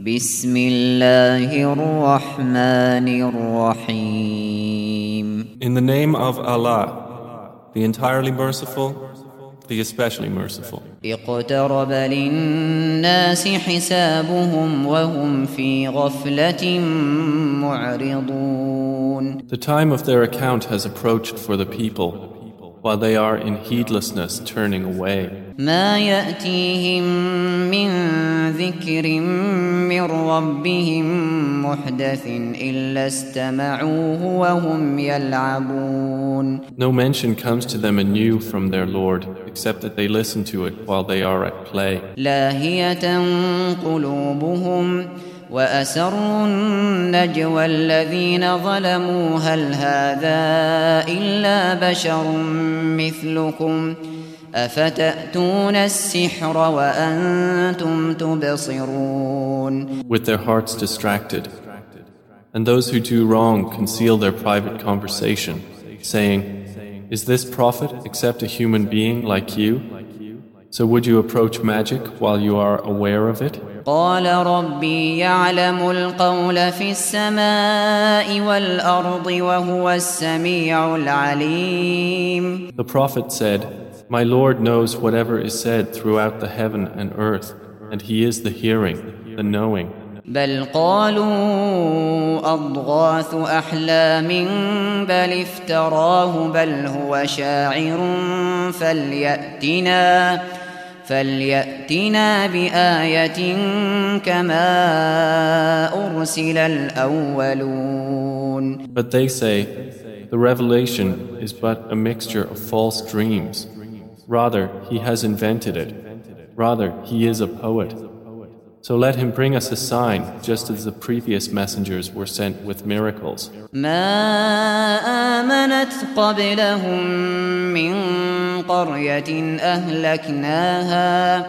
بسم الله الرحمن الرحيم In the name of Allah, the entirely merciful, the especially merciful. اقترب للناس حسابهم وهم في غفلة معرضون The time of their account has approached for the people, while they are in heedlessness turning away. ما يأتيهم من ذكر من ربهم محدث إلا استمعوه وهم يلعبون No mention comes to them anew from their Lord, except that they listen to it while they are at play. لاهية قلوبهم وأسروا النجوى الذين ظلموا هل هذا إلا بشر مثلكم أفتأتون السحر وأنتم تبصرون with their hearts distracted. And those who do wrong conceal their private conversation, saying, Is this prophet except a human being like you? So would you approach magic while you are aware of it? قال ربي يعلم القول في السماء والأرض وهو السميع العليم The prophet said, My Lord knows whatever is said throughout the heaven and earth, and He is the hearing, the knowing. بل قالوا أضغاث أحلام بل افتراه بل هو شاعر فليأتنا فليأتنا بآية كما أرسل الأولون But they say, The revelation is but a mixture of false dreams. Rather, he has invented it. Rather, he is a poet. So let him bring us a sign, just as the previous messengers were sent with miracles. ما آمنت قبلهم من قرية أهلكناها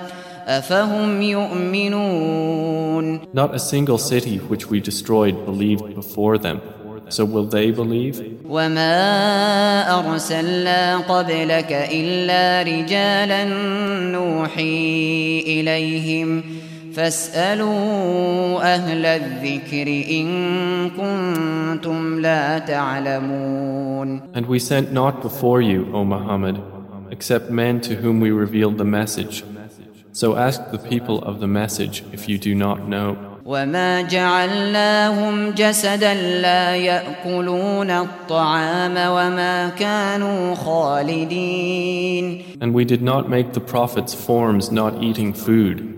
أفهم يؤمنون Not a single city which we destroyed believed before them. So will they believe? وما أرسلنا قبلك إلا رجالا نوحي إليهم فاسألوا أهل الذكر إن كنتم لا تعلمون And we sent not before you, O Muhammad, except men to whom we revealed the message. So ask the people of the message if you do not know. وما جعلناهم جسدا لا يأكلون الطعام وما كانوا خالدين And we did not make the prophets forms not eating food,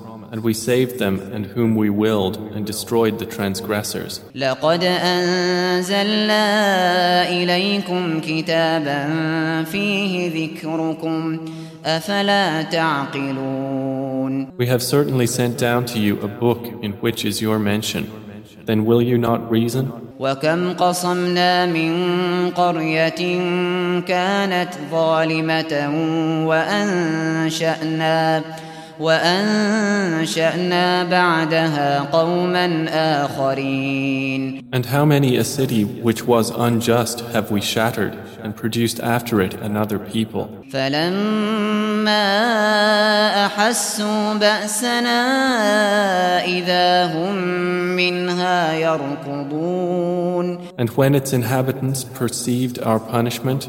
and we saved them and whom we willed, and destroyed the transgressors. لقد أنزلنا إليكم كتابا فيه ذكركم أفلا تعقلون We have certainly sent down to you a book in which is your mention. Then will you not reason? وكم قصمنا من قرية كانت ظالمة وأنشأنا وأنشأنا بعدها قوما آخرين And how many a city which was unjust have we shattered and produced after it another people? فلما أحسوا بأسنا إذا هم منها يركضون And when its inhabitants perceived our punishment,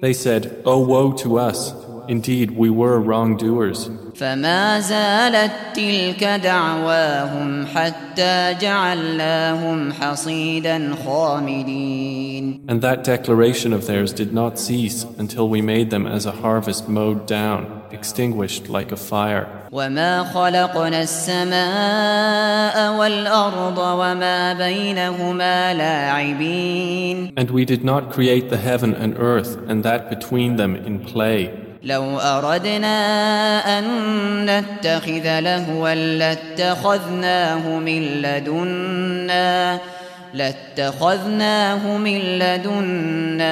They said, Oh, woe to us! Indeed, we were wrongdoers. فما زالت تلك دعواهم حتى جعلناهم حصيدا خامدين And that declaration of theirs did not cease until we made them as a harvest mowed down, extinguished like a fire. وما خلقنا السماء والأرض وما بينهما لاعبين And we did not create the heaven and earth and that between them in play. لو أردنا أن نتخذ لهوا لاتخذناه من لدنا لاتخذناه من لدنا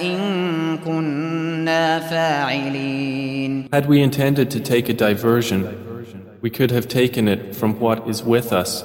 إن كنا فاعلين Had we intended to take a diversion, we could have taken it from what is with us,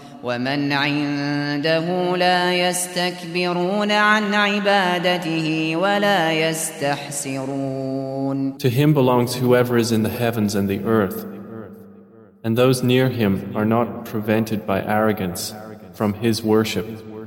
ومن عنده لا يستكبرون عن عبادته ولا يستحسرون To him belongs whoever is in the heavens and the earth. And those near him are not prevented by arrogance from his worship,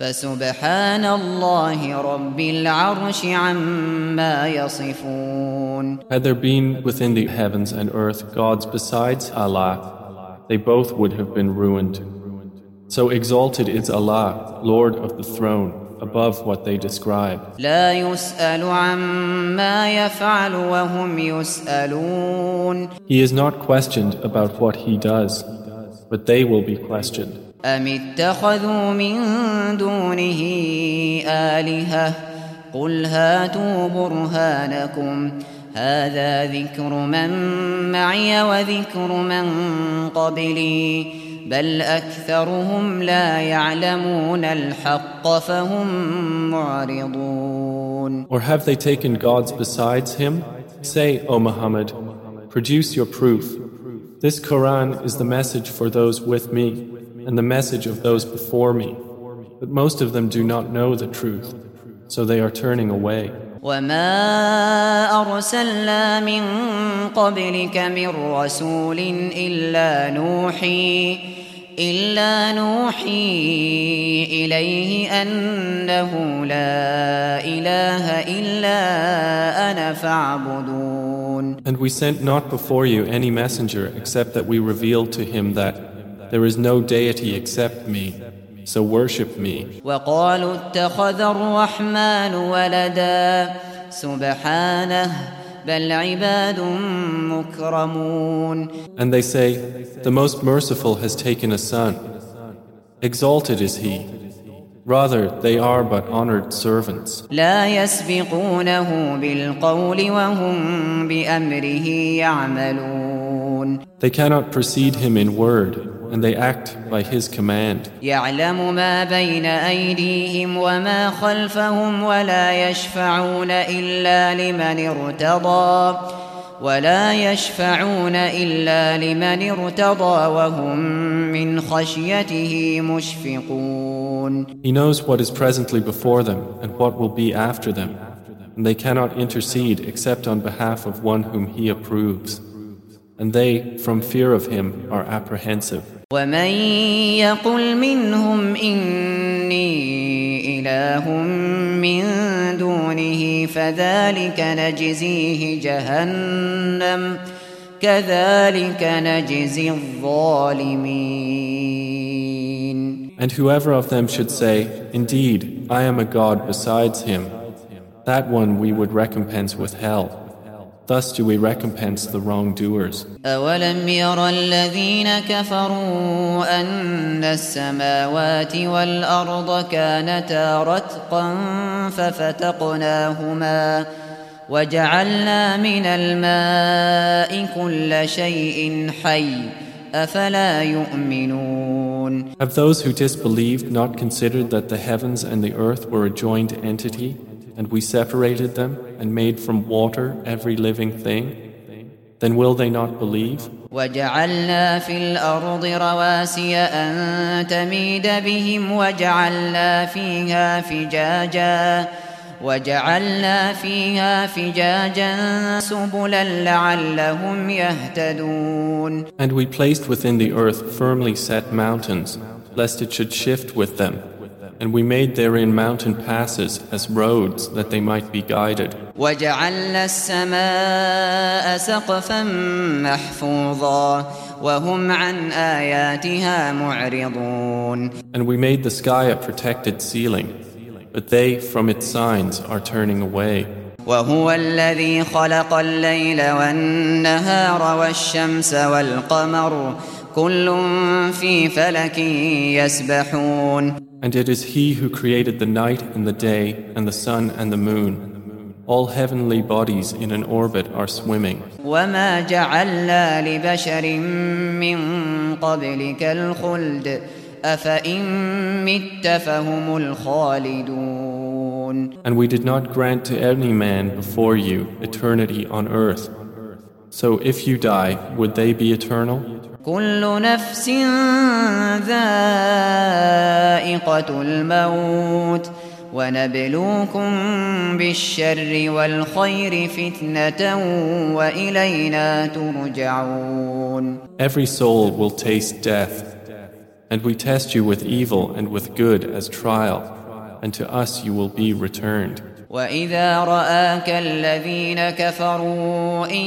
فسبحان الله رب العرش عما يصفون Had there been within the heavens and earth gods besides Allah, they both would have been ruined. So exalted is Allah, Lord of the throne, above what they describe. لا يسأل عما يفعل وهم يسألون He is not questioned about what he does, but they will be questioned. أم اتخذوا من دونه آلهة قل هاتوا برهانكم هذا ذكر من معي وذكر من قبلي بل أكثرهم لا يعلمون الحق فهم معرضون Or have they taken gods besides him? Say, O Muhammad, produce your proof. This Quran is the message for those with me and the message of those before me. But most of them do not know the truth, so they are turning away. وما أرسلنا من قبلك من رسول إلا نوحي إلا نوحي إليه أنه لا إله إلا أنا فاعبدون And we sent not before you any messenger except that we revealed to him that there is no deity except me, so worship me. وقالوا اتخذ الرحمن ولدا سبحانه بل عباد مكرمون And they say, The Most Merciful has taken a son. Exalted is he. Rather, they are but honored servants. لا يسبقونه بالقول وهم بأمره يعملون They cannot precede him in word, and they act by his command. يعلم ما بين أيديهم وما خلفهم ولا يشفعون إلا لمن ارتضى ولا يشفعون إلا لمن ارتضى وهم من خشيته مشفقون He knows what is presently before them and what will be after them, and they cannot intercede except on behalf of one whom he approves. And they, from fear of him, are apprehensive. ومن يقل منهم إني إله من دونه فذلك نجزيه جهنم كذلك نجزي الظالمين And whoever of them should say, Indeed, I am a God besides him, that one we would recompense with hell. Thus do we recompense the wrongdoers. أولم ير الذين كفروا أن السماوات والأرض كانتا رتقا ففتقناهما وجعلنا من الماء كل شيء حي أفلا يؤمنون Have those who disbelieved not considered that the heavens and the earth were a joined entity and we separated them and made from water every living thing, then will they not believe? وجعلنا في الأرض رواسي أن تميد بهم وجعلنا فيها فجاجا وجعلنا فيها فجاجا سبلا لعلهم يهتدون And we placed within the earth firmly set mountains, lest it should shift with them. And we made therein mountain passes as roads that they might be guided. وجعلنا السماء سقفا محفوظا وهم عن آياتها معرضون And we made the sky a protected ceiling, but they from its signs are turning away. وهو الذي خلق الليل والنهار والشمس والقمر كل في فلك يسبحون And it is He who created the night and the day, and the sun and the moon. All heavenly bodies in an orbit are swimming. وما جعلنا لبشر من قبلك الخلد أفإن مت فهم الخالدون And we did not grant to any man before you eternity on earth. So if you die, would they be eternal? كل نفس ذائقة الموت ونبلوكم بالشر والخير فتنة وإلينا ترجعون Every soul will taste death, and we test you with evil and with good as trial, and to us you will be returned. وإذا رآك الذين كفروا إن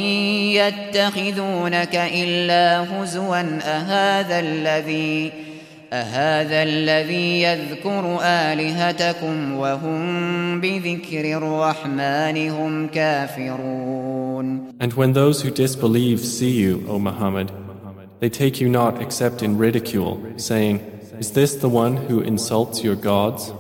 يتخذونك إلا هزوا أهذا الذي أهذا الذي يذكر آلهتكم وهم بذكر الرحمن هم كافرون And when those who disbelieve see you, O Muhammad, they take you not except in ridicule, saying, Is this the one who insults your gods?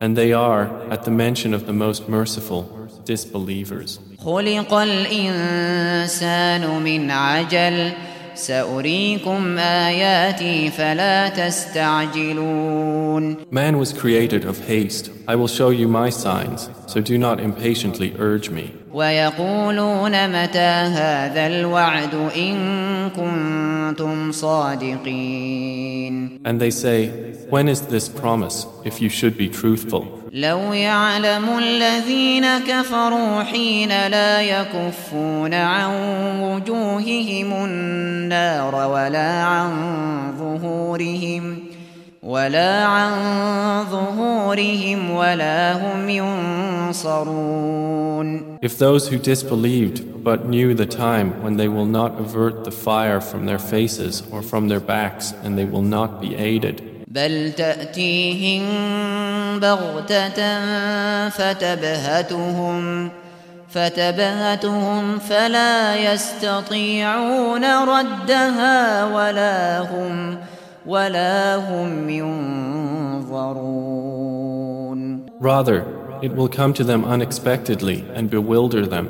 And they are, at the mention of the most merciful, disbelievers. خلق الإنسان من عجل سأريكم آياتي فلا تستعجلون Man was created of haste. I will show you my signs, so do not impatiently urge me. ويقولون متى هذا الوعد إن كنتم صادقين And they say, When is this promise, if you should be truthful? لو يعلم الذين كفروا حين لا يكفون عن وجوههم النار ولا عن ظهورهم ولا عن ظهورهم ولا هم ينصرون If those who disbelieved but knew the time when they will not avert the fire from their faces or from their backs and they will not be aided, بل تأتيهم بغتة فتبهتهم فتبهتهم فلا يستطيعون ردها ولا هم ولا هم ينظرون rather, it will come to them unexpectedly and bewilder them,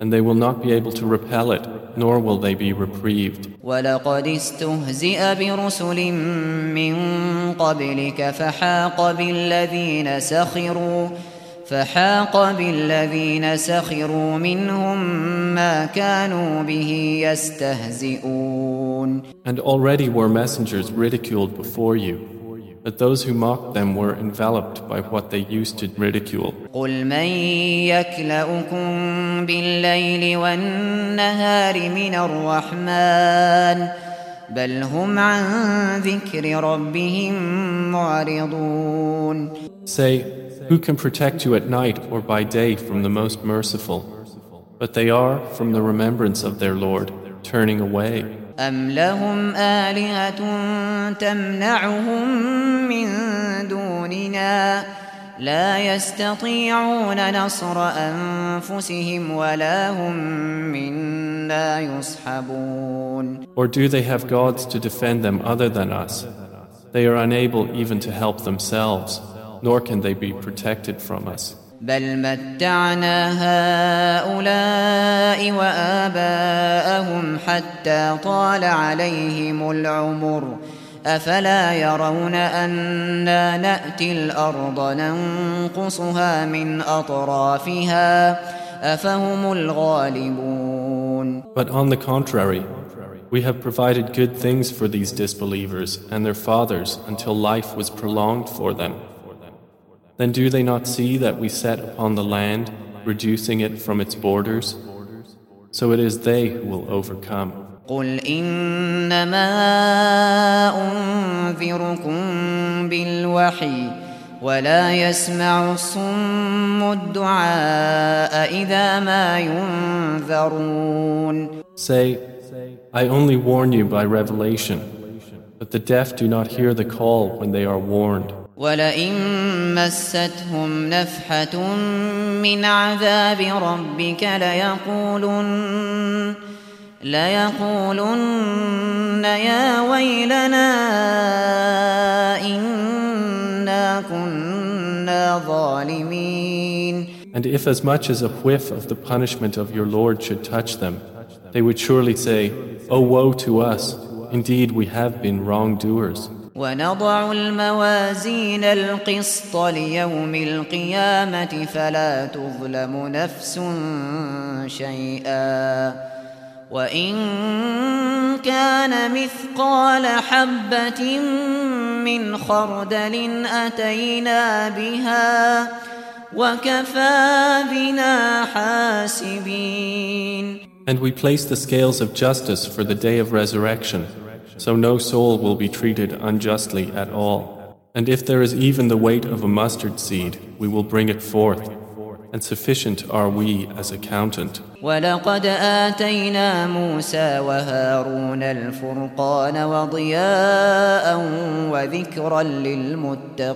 and they will not be able to repel it, nor will they be reprieved. ولقد استهزئ برسل من قبلك فحاق بالذين سخروا فحاق بالذين سخروا منهم ما كانوا به يستهزئون And already were messengers ridiculed before you, but those who mocked them were enveloped by what they used to ridicule. قل من يكلؤكم بالليل والنهار من الرحمن بل هم عن ذكر ربهم معرضون Say, who can protect you at night or by day from the most merciful? But they are, from the remembrance of their Lord, turning away. أم لهم آلهة تمنعهم من دوننا لا يستطيعون نصر أنفسهم ولا هم منا يصحبون Or do they have gods to defend them other than us? They are unable even to help themselves, nor can they be protected from us. بل متعنا هؤلاء وآباءهم حتى طال عليهم العمر أفلا يرون أنا نأتي الأرض ننقصها من أطرافها أفهم الغالبون But on the contrary, we have provided good things for these disbelievers and their fathers until life was prolonged for them. Then do they not see that we set upon the land, reducing it from its borders? So it is they who will overcome. قل إنما أنذركم بالوحي ولا يسمع الصم الدعاء إذا ما ينذرون Say, I only warn you by revelation, but the deaf do not hear the call when they are warned. ولئن مستهم نفحة من عذاب ربك ليقولن ليقولن يا ويلنا إنا كنا ظالمين And if as much as a whiff of the punishment of your Lord should touch them, they would surely say, Oh woe to us! Indeed we have been wrongdoers. ونضع الموازين القسط ليوم القيامة فلا تظلم نفس شيئا. وإن كان مثقال حبة من خردل أتينا بها وكفى بنا حاسبين. And we place the scales of justice for the day of resurrection, so no soul will be treated unjustly at all. And if there is even the weight of a mustard seed, we will bring it forth, and sufficient are we as accountant. ولقد آتينا موسى وهارون الفرقان وضياء وذكرا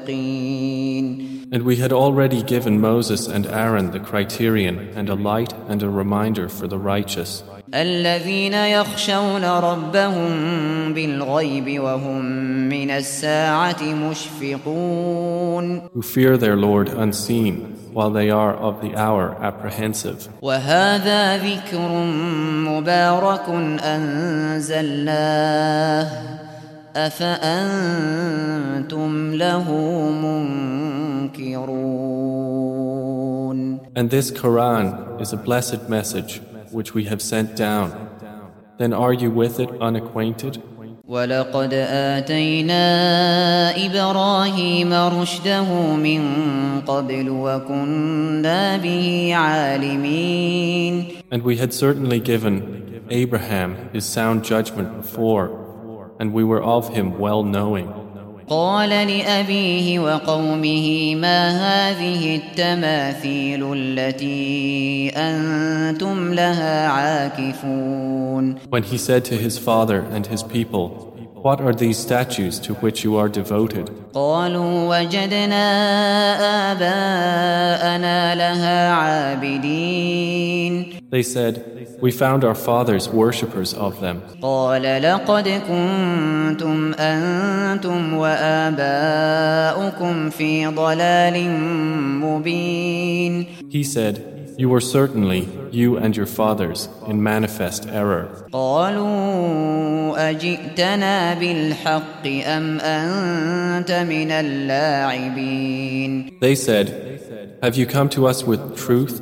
للمتقين And we had already given Moses and Aaron the criterion and a light and a reminder for the righteous, الذين يخشون ربهم بالغيب وهم من الساعة مشفقون who fear their Lord unseen, while they are of the hour apprehensive. وهذا ذكر مبارك أنزلناه أفأنتم له منكرون And this Quran is a blessed message which we have sent down. Then are you with it unacquainted? ولقد آتينا إبراهيم رشده من قبل وكنا به عالمين And we had certainly given Abraham his sound judgment before, and we were of him well knowing. قال لأبيه وقومه ما هذه التماثيل التي أنتم لها عاكفون When he said to his father and his people, What are these statues to which you are devoted? قالوا وجدنا آباءنا لها عابدين They said, We found our fathers worshippers of them. قال لقد كنتم أنتم وآباؤكم في ضلال مبين He said, You were certainly, you and your fathers, in manifest error. قالوا أجئتنا بالحق أم أنت من اللاعبين They said, Have you come to us with truth,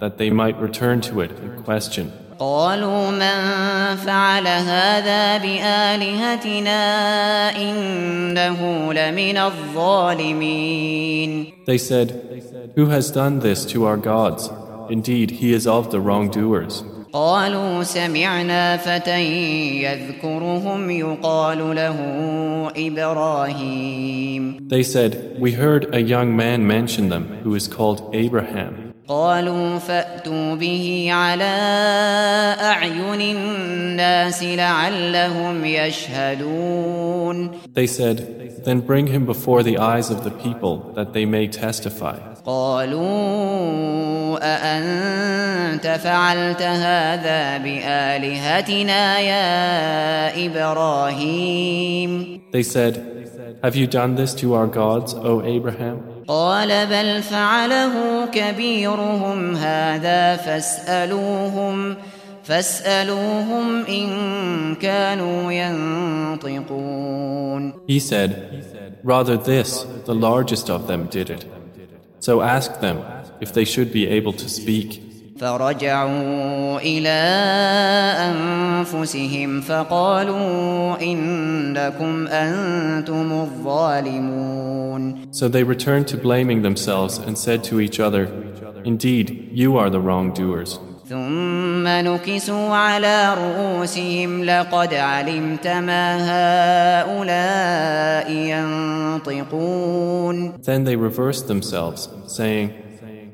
that they might return to it and question. قالوا من فعل هذا بآلهتنا إنه لمن الظالمين They said, Who has done this to our gods? Indeed, he is of the wrongdoers. قالوا سمعنا فتى يذكرهم يقال له إبراهيم They said, We heard a young man mention them who is called Abraham. قالوا فأتوا به على أعين الناس لعلهم يشهدون They said, Then bring him before the eyes of the people that they may testify. قالوا أأنت فعلت هذا بآلهتنا يا إبراهيم They said, Have you done this to our gods, O Abraham? قال بل فعله كبيرهم هذا فاسألوهم فاسألوهم إن كانوا ينطقون He said, Rather this, the largest of them did it. So ask them if they should be able to speak. فرجعوا إلى أنفسهم فقالوا إنكم أنتم الظالمون So they returned to blaming themselves and said to each other, Indeed, you are the wrongdoers. ثم نكسوا على رؤوسهم لقد علمت ما هؤلاء ينطقون Then they reversed themselves, saying,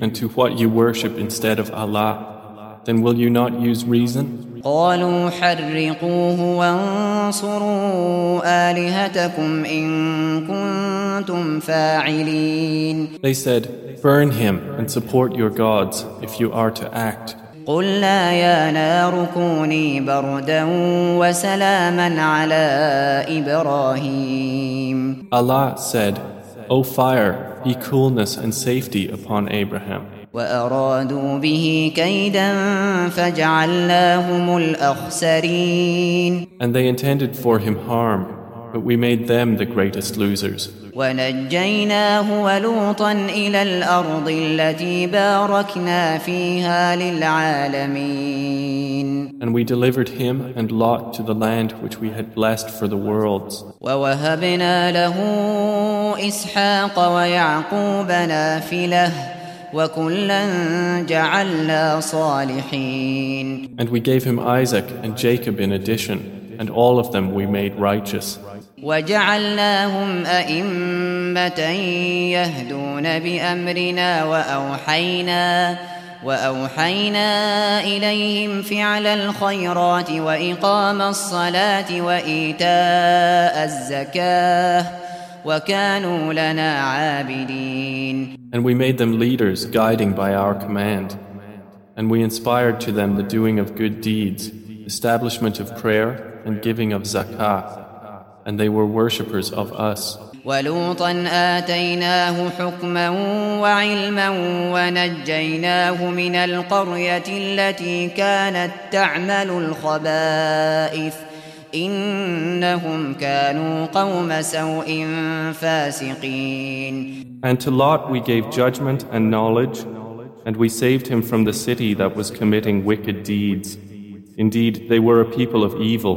and to what you worship instead of Allah. Then will you not use reason? قالوا حرقوه وانصروا آلهتكم إن كنتم فاعلين They said, Burn him and support your gods if you are to act. قلنا يا نار كوني بردا وسلاما على إبراهيم Allah said, O fire, be coolness and safety upon Abraham. وأرادوا به كيدا فجعلناهم الأخسرين And they intended for him harm, but we made them the greatest losers. ونجيناه ولوطا إلى الأرض التي باركنا فيها للعالمين And we delivered him and Lot to the land which we had blessed for the worlds. ووهبنا له إسحاق ويعقوب نافلة وكلا جعلنا صالحين And we gave him Isaac and Jacob in addition, and all of them we made righteous. وجعلناهم أئمة يهدون بأمرنا وأوحينا وأوحينا إليهم فعل الخيرات وإقام الصلاة وإيتاء الزكاة وكانوا لنا عابدين And we made them leaders, guiding by our command. And we inspired to them the doing of good deeds, establishment of prayer, and giving of zakah. And they were worshippers of us. ولوطا آتيناه حكما وعلما ونجيناه من القرية التي كانت تعمل الخبائث إنهم كانوا قوم سوء فاسقين And to Lot we gave judgment and knowledge, and we saved him from the city that was committing wicked deeds. Indeed, they were a people of evil,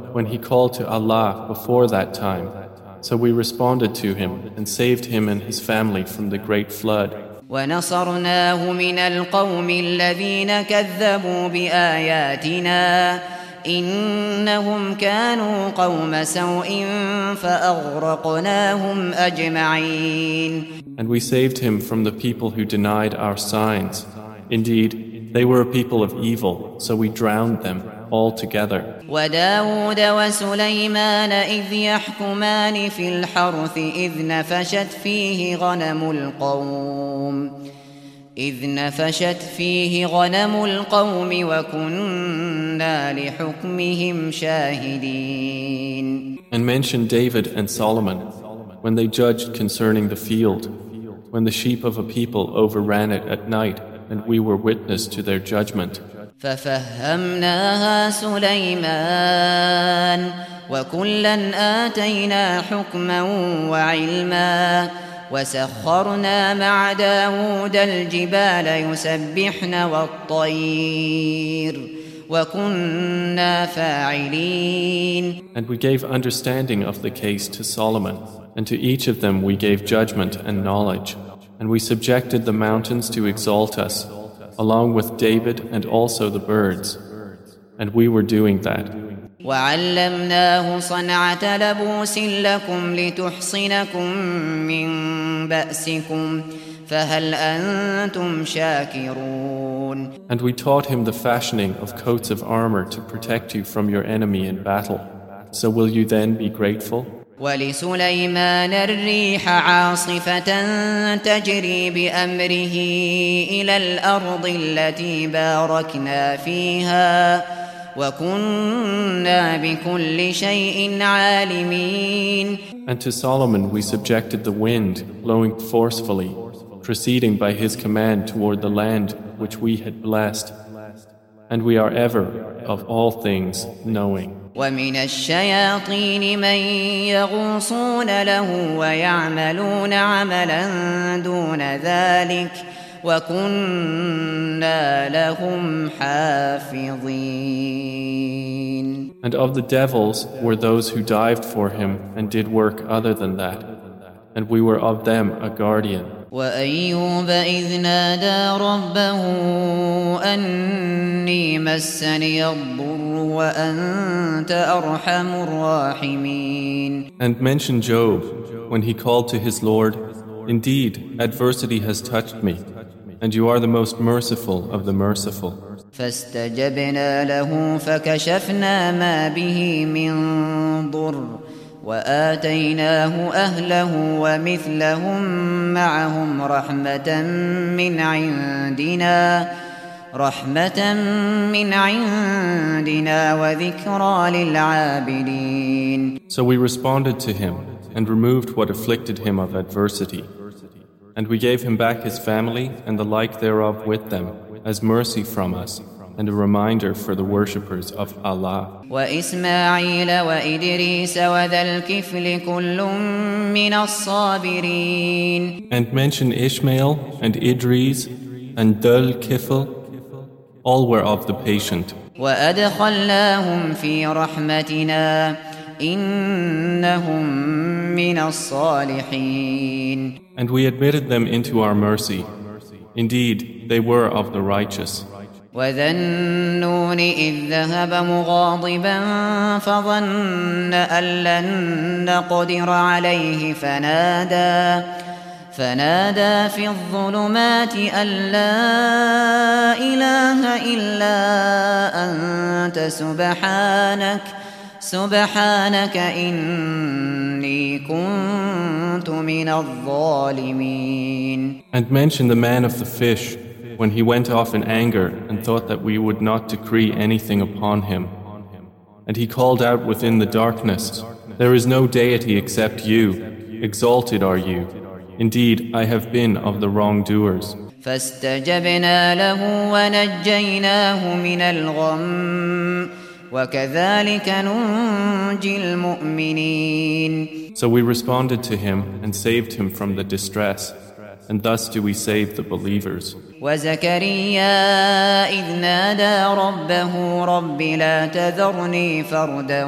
when he called to Allah before that time. So we responded to him and saved him and his family from the great flood. ونصرناه من القوم الذين كذبوا بآياتنا إنهم كانوا قوم سوء فأغرقناهم أجمعين And we saved him from the people who denied our signs. Indeed, they were a people of evil, so we drowned them all together. وداود وسليمان إذ يحكمان في الحرث إذ نفشت فيه غنم القوم إذ نفشت فيه غنم القوم وكنا لحكمهم شاهدين And mention David and Solomon when they judged concerning the field, when the sheep of a people overran it at night, and we were witness to their judgment. ففهمناها سليمان وكلا آتينا حكما وعلما وسخرنا مع داود الجبال يسبحن والطير وكنا فاعلين And we gave understanding of the case to Solomon, and to each of them we gave judgment and knowledge. And we subjected the mountains to exalt us, along with David and also the birds. And we were doing that. وعلمناه صنعة لبوس لكم لتحصنكم من بأسكم فهل أنتم شاكرون And we taught him the fashioning of coats of armor to protect you from your enemy in battle. So will you then be grateful? ولسليمان الريح عاصفة تجري بأمره إلى الأرض التي باركنا فيها وكنا بكل شيء عالمين And to Solomon we subjected the wind, blowing forcefully, proceeding by his command toward the land which we had blessed. And we are ever, of all things, knowing. ومن الشياطين من يغوصون له ويعملون عملا دون ذلك وكنا لهم حافظين And of the devils were those who dived for him and did work other than that. And we were of them a guardian. وأيوب إذ نادى ربه أني مسني الضر وأنت أرحم الراحمين And mention Job when he called to his Lord, Indeed, adversity has touched me, and you are the most merciful of the merciful. فاستجبنا له فكشفنا ما به من ضر وآتيناه أهله ومثلهم معهم رحمة من عندنا رحمة من عندنا وذكرى للعابدين So we responded to him and removed what afflicted him of adversity. And we gave him back his family and the like thereof with them as mercy from us and a reminder for the worshippers of Allah. And mention Ishmael and Idris and Dhul Kifl, all were of the patient. And we admitted them into our mercy. Indeed, they were of the righteous. وذا النون إذ ذهب مغاضبا فظن أن لن نقدر عليه فنادى فنادى في الظلمات أن لا إله إلا أنت سبحانك سبحانك إني كنت من الظالمين. And mention the man of the fish. when he went off in anger and thought that we would not decree anything upon him. And he called out within the darkness, There is no deity except you. Exalted are you. Indeed, I have been of the wrongdoers. فاستجبنا له ونجيناه من الغم وكذلك ننجي المؤمنين So we responded to him and saved him from the distress. and thus do we save the believers. وزكريا إذ نادى ربه رب لا تذرني فردا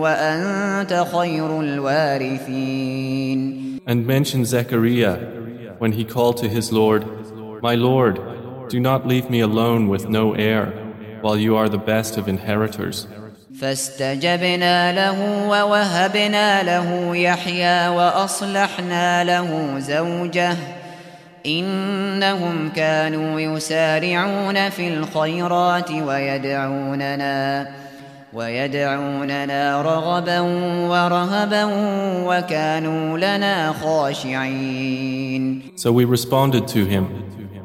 وأنت خير الوارثين And mention Zechariah when he called to his Lord, My Lord, do not leave me alone with no heir, while you are the best of inheritors. فاستجبنا له ووهبنا له يحيى وأصلحنا له زوجه إنهم كانوا يسارعون في الخيرات ويدعوننا ويدعوننا رغبا ورهبا وكانوا لنا خاشعين So we responded to him,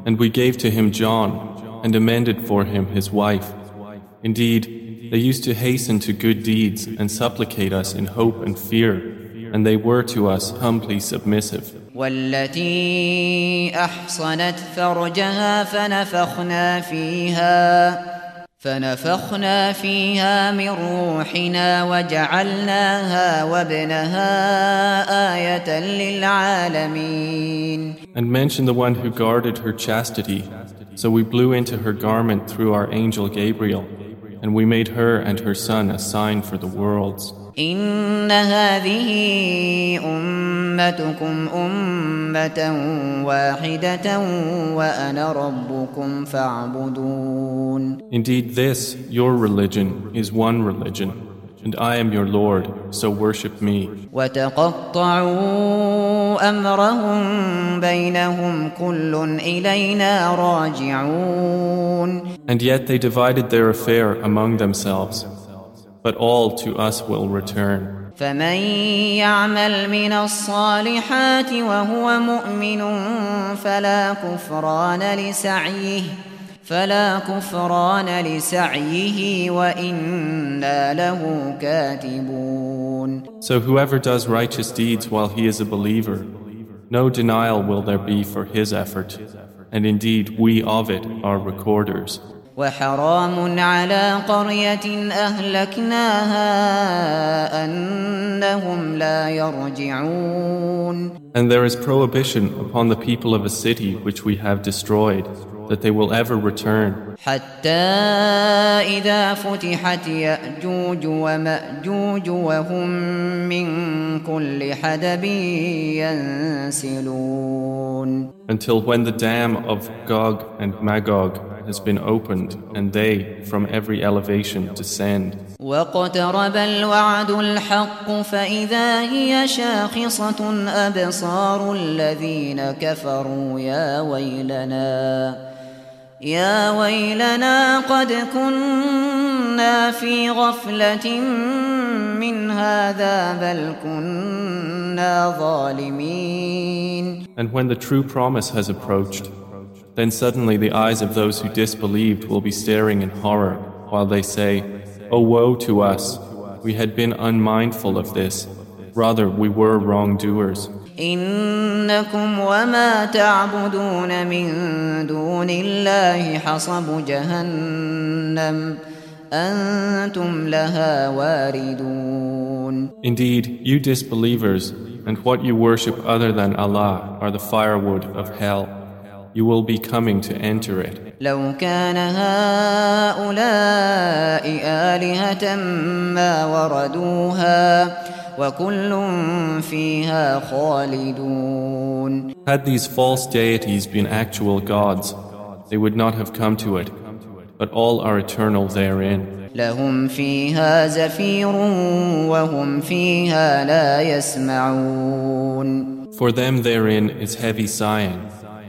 and we gave to him John, and amended for him his wife. Indeed, they used to hasten to good deeds and supplicate us in hope and fear, and they were to us humbly submissive. والتي أحصنت فرجها فنفخنا فيها فنفخنا فيها من روحنا وجعلناها وابنها آية للعالمين And mention the one who guarded her chastity. So we blew into her garment through our angel Gabriel, and we made her and her son a sign for the worlds. إن هذه أمتكم أمة واحدة وأنا ربكم فاعبدون Indeed, this, your religion, is one religion, and I am your Lord, so worship me. وتقطعوا أمرهم بينهم كل إلينا راجعون And yet they divided their affair among themselves. but all to us will return. فمن يعمل من الصالحات وهو مؤمن فلا كفران لسعيه فلا كفران لسعيه وإنا له كاتبون So whoever does righteous deeds while he is a believer, no denial will there be for his effort, and indeed we of it are recorders. وحرام على قرية أهلكناها أنهم لا يرجعون And there is prohibition upon the people of a city which we have destroyed that they will ever return. حتى إذا فتحت يأجوج ومأجوج وهم من كل حدب ينسلون Until when the dam of Gog and Magog has been opened, and they from every elevation descend. واقترب الوعد الحق فإذا هي شاخصة أبصار الذين كفروا يا ويلنا يا ويلنا قد كنا في غفلة من هذا بل كنا ظالمين And when the true promise has approached, Then suddenly the eyes of those who disbelieved will be staring in horror, while they say, Oh woe to us! We had been unmindful of this. Rather, we were wrongdoers. إنكم وما تعبدون من دون الله حصب جهنم أنتم لها واردون Indeed, you disbelievers and what you worship other than Allah are the firewood of hell you will be coming to enter it. لو كان هؤلاء آلهة ما وردوها وكل فيها خالدون Had these false deities been actual gods, they would not have come to it, but all are eternal therein. لهم فيها زفير وهم فيها لا يسمعون For them therein is heavy sighing,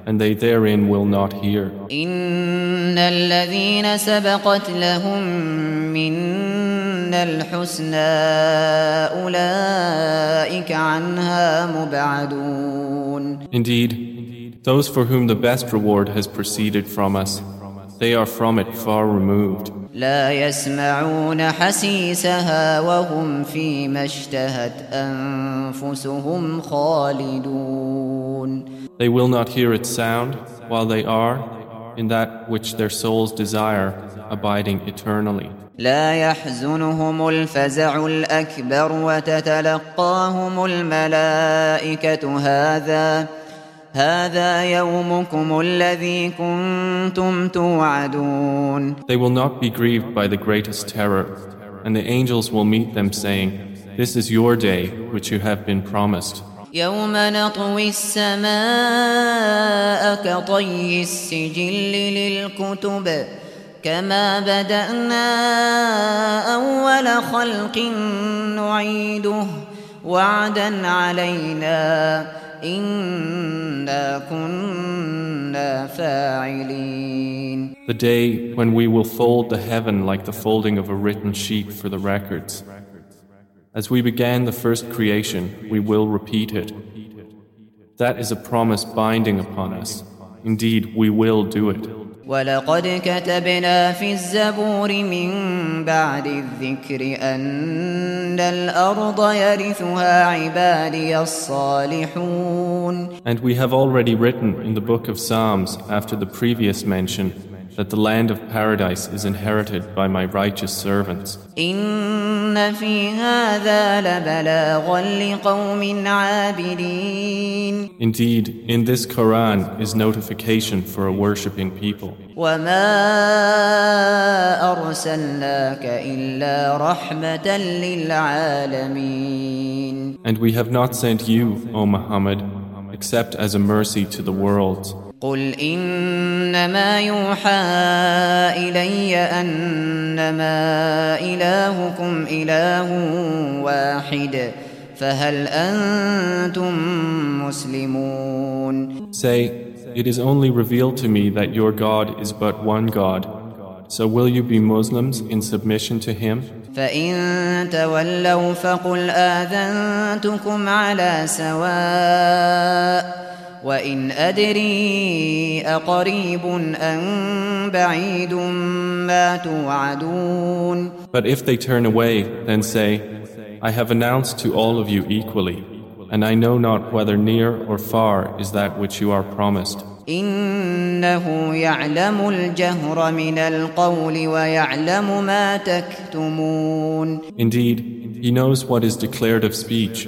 and they therein will not hear. إن الذين سبقت لهم منا الحسنى أولئك عنها مبعدون Indeed, those for whom the best reward has proceeded from us, they are from it far removed. لا يسمعون حسيسها وهم فيما اشتهت أنفسهم خالدون They will not hear its sound while they are in that which their souls desire, abiding eternally. لا يحزنهم الفزع الأكبر وتتلقاهم الملائكة هذا هذا يومكم الذي كنتم توعدون They will not be grieved by the greatest terror, and the angels will meet them saying, This is your day which you have been promised. يوم نطوي السماء كطي السجل للكتب كما بدأنا أول خلق نعيده وعدا علينا إنا كنا فاعلين The day when we will fold the heaven like the folding of a written sheet for the records. As we began the first creation, we will repeat it. That is a promise binding upon us. Indeed, we will do it. ولقد كتبنا في الزبور من بعد الذكر أن الأرض يرثها عبادي الصالحون And we have already written in the book of Psalms after the previous mention that the land of paradise is inherited by my righteous servants. Indeed, in this Quran is notification for a worshipping people. And we have not sent you, O Muhammad, except as a mercy to the worlds. قل إنما يوحى إلي أنما إلهكم إله واحد فهل أنتم مسلمون Say, it is only revealed to me that your God is but one God. So will you be Muslims in submission to Him? فإن تولوا فقل آذنتكم على سواء وإن أدري أقريب أم بعيد ما توعدون But if they turn away, then say, I have announced to all of you equally, and I know not whether near or far is that which you are promised. إنه يعلم الجهر من القول ويعلم ما تكتمون Indeed, He knows what is declared of speech,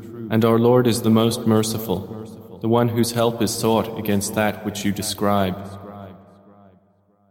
and our Lord is the most merciful, the one whose help is sought against that which you describe.